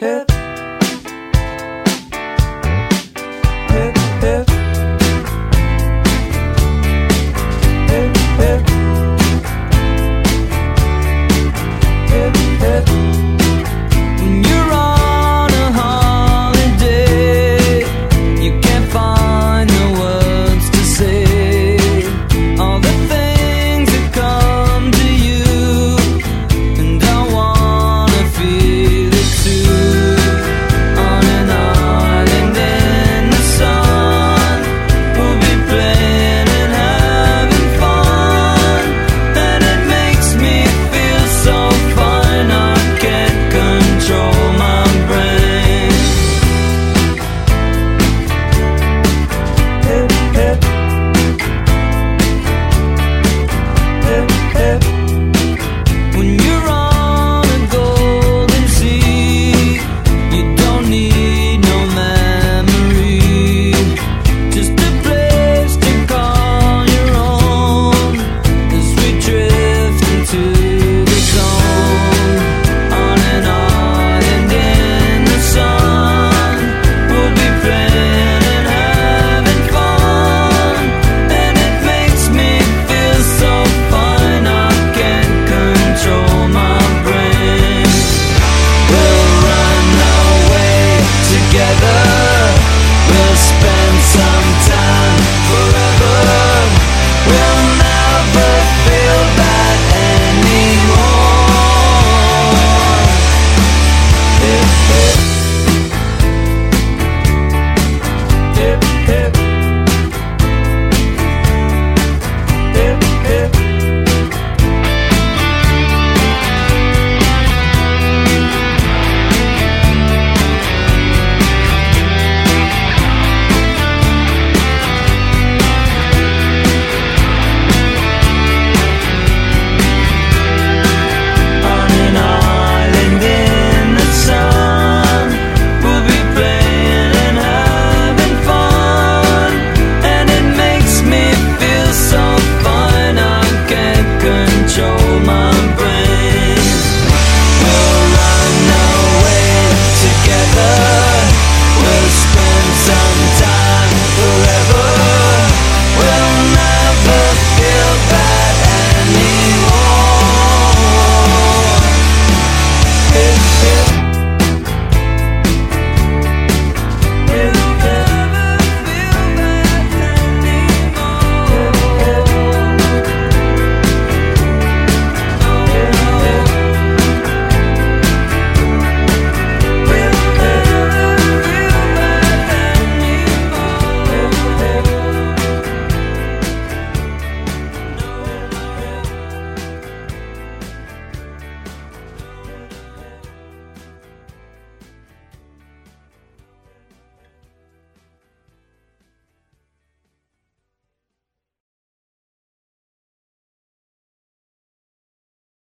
Hip